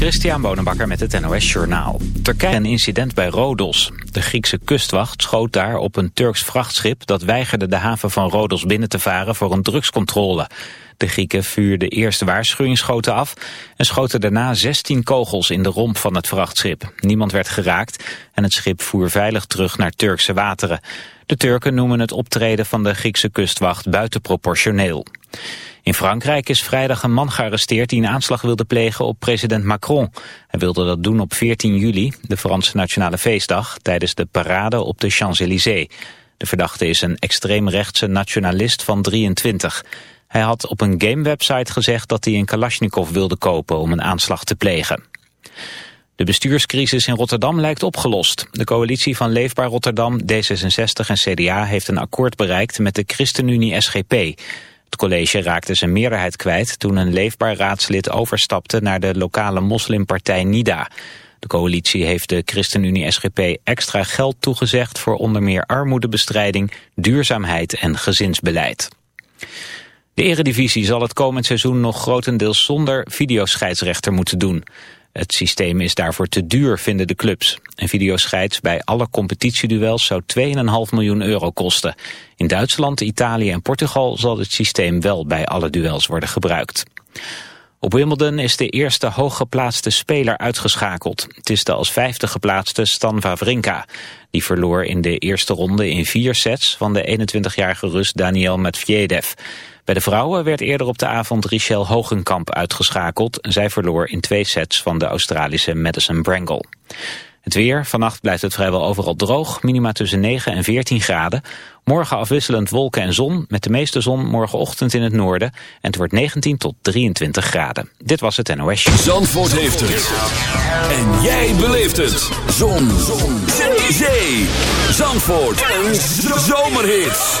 Christian Bonenbakker met het NOS Journaal. Turkije een incident bij Rodos. De Griekse kustwacht schoot daar op een Turks vrachtschip... dat weigerde de haven van Rodos binnen te varen voor een drugscontrole. De Grieken vuurden eerst waarschuwingsschoten af... en schoten daarna 16 kogels in de romp van het vrachtschip. Niemand werd geraakt en het schip voer veilig terug naar Turkse wateren. De Turken noemen het optreden van de Griekse kustwacht buitenproportioneel. In Frankrijk is vrijdag een man gearresteerd die een aanslag wilde plegen op president Macron. Hij wilde dat doen op 14 juli, de Franse nationale feestdag, tijdens de parade op de Champs-Élysées. De verdachte is een extreemrechtse nationalist van 23. Hij had op een gamewebsite gezegd dat hij een Kalashnikov wilde kopen om een aanslag te plegen. De bestuurscrisis in Rotterdam lijkt opgelost. De coalitie van Leefbaar Rotterdam, D66 en CDA heeft een akkoord bereikt met de ChristenUnie SGP. Het college raakte zijn meerderheid kwijt toen een leefbaar raadslid overstapte naar de lokale moslimpartij NIDA. De coalitie heeft de ChristenUnie-SGP extra geld toegezegd voor onder meer armoedebestrijding, duurzaamheid en gezinsbeleid. De eredivisie zal het komend seizoen nog grotendeels zonder videoscheidsrechter moeten doen. Het systeem is daarvoor te duur, vinden de clubs. Een videoscheids bij alle competitieduels zou 2,5 miljoen euro kosten. In Duitsland, Italië en Portugal zal het systeem wel bij alle duels worden gebruikt. Op Wimbledon is de eerste hooggeplaatste speler uitgeschakeld. Het is de als vijfde geplaatste Stan Wawrinka. Die verloor in de eerste ronde in vier sets van de 21-jarige Rus Daniel Medvedev. Bij de vrouwen werd eerder op de avond Richelle Hogenkamp uitgeschakeld. Zij verloor in twee sets van de Australische Madison Brangle. Het weer, vannacht blijft het vrijwel overal droog, minima tussen 9 en 14 graden. Morgen afwisselend wolken en zon, met de meeste zon morgenochtend in het noorden. En het wordt 19 tot 23 graden. Dit was het NOS Show. Zandvoort heeft het. En jij beleeft het. Zon. zon. Zee. Zee. Zandvoort. Een zomerhit.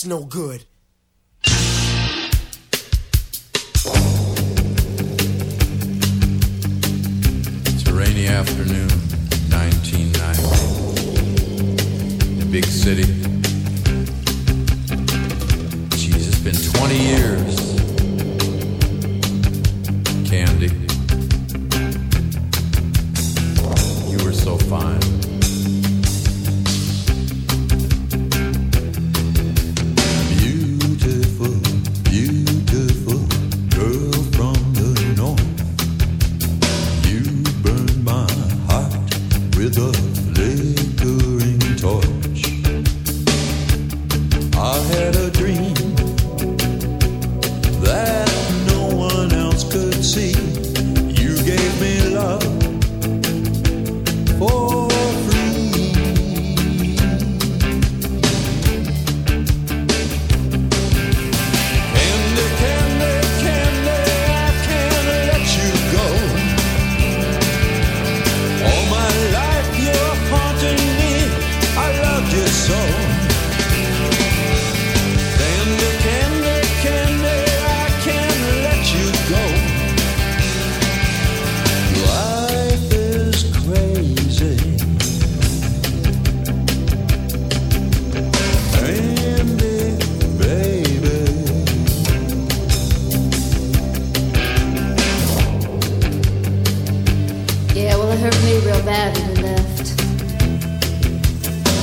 That's no good.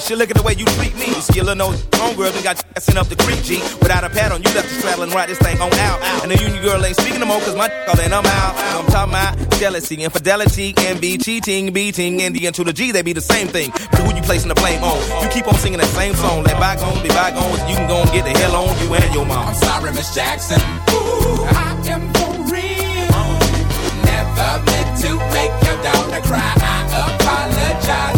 She look at the way you treat me. Skillin' no homegirl done got sent up the creek, G. Without a pad on, you left the straddle and ride this thing on out. And the union girl ain't speaking no more, cause my all in, I'm out. I'm talking about jealousy, infidelity, envy, cheating, beating, and the N to the G, they be the same thing. But who you placing the blame on? You keep on singing that same song. Let bygones be bygones, you can go and get the hell on you and your mom. I'm sorry, Miss Jackson. Ooh, I am for real. Never meant to make your daughter cry. I apologize.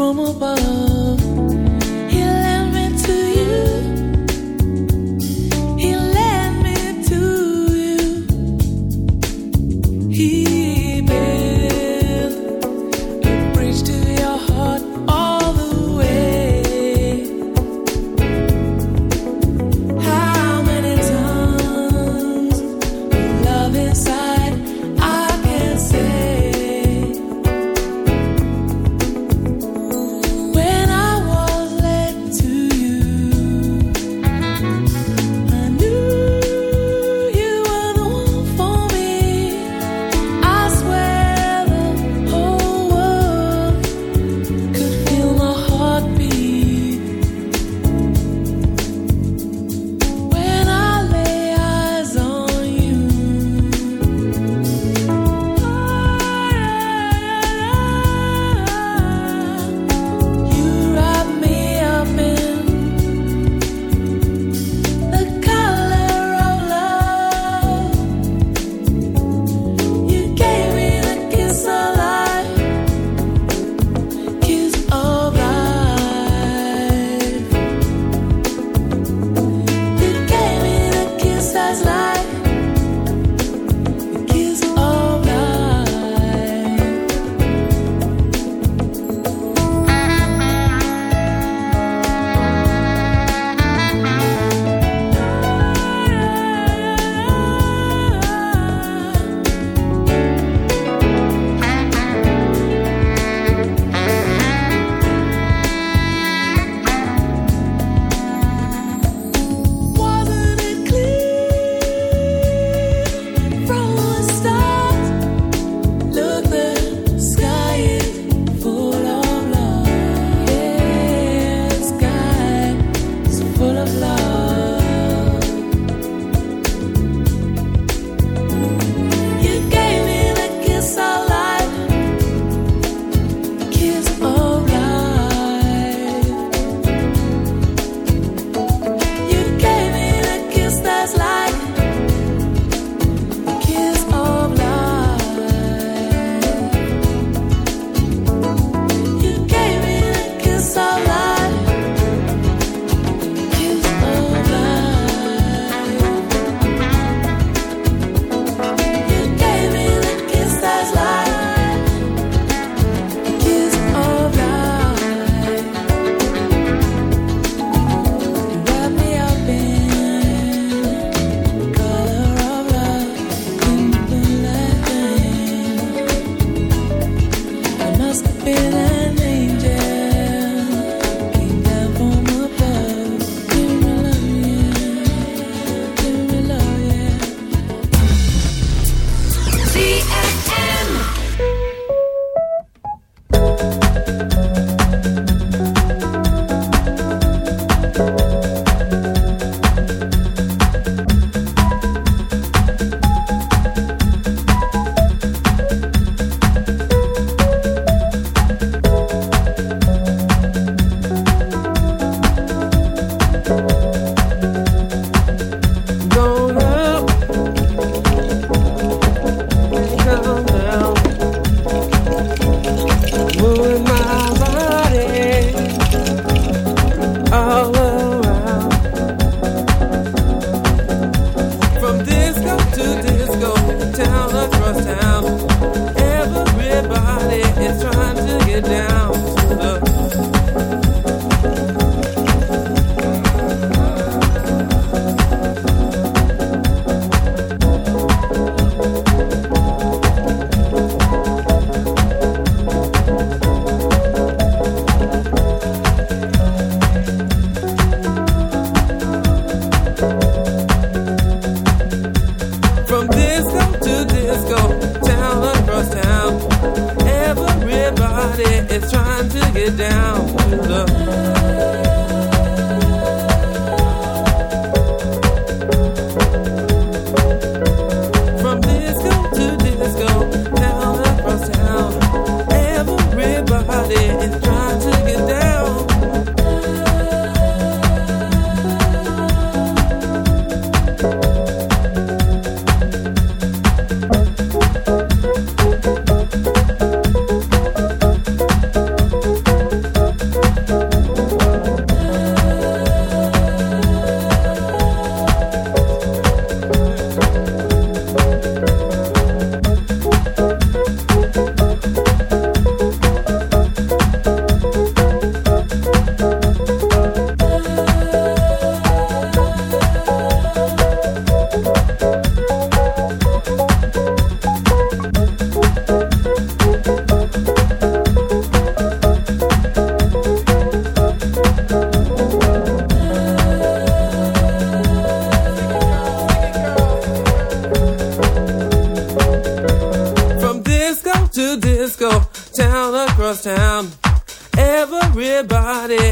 from above.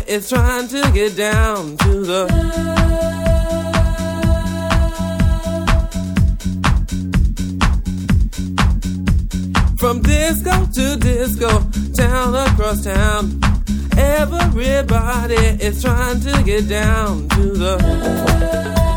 is trying to get down to the love. From disco to disco, town across town, everybody is trying to get down to the love.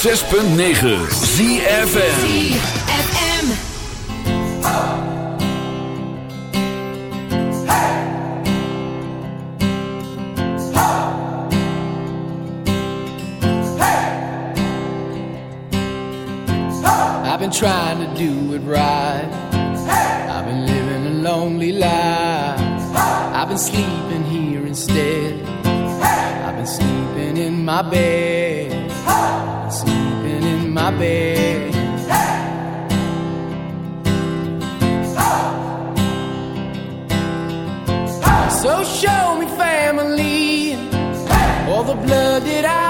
106.9 ZFM. ZFM. I've been trying to do it right. I've been living a lonely life. I've been sleeping here instead. I've been sleeping in my bed. So show me family, all the blood that I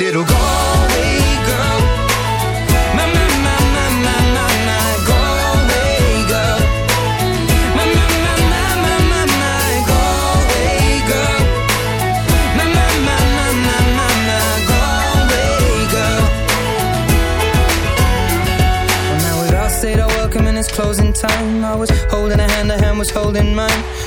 little Galway girl. My, my, my, my, my, my, my girl. My, my, my, my, my, my, my girl. My, my, my, my, my, my, my girl. Well, now we'd all said our welcome and it's closing time. I was holding a hand, her hand was holding mine.